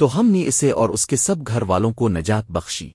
تو ہم نے اسے اور اس کے سب گھر والوں کو نجات بخشی۔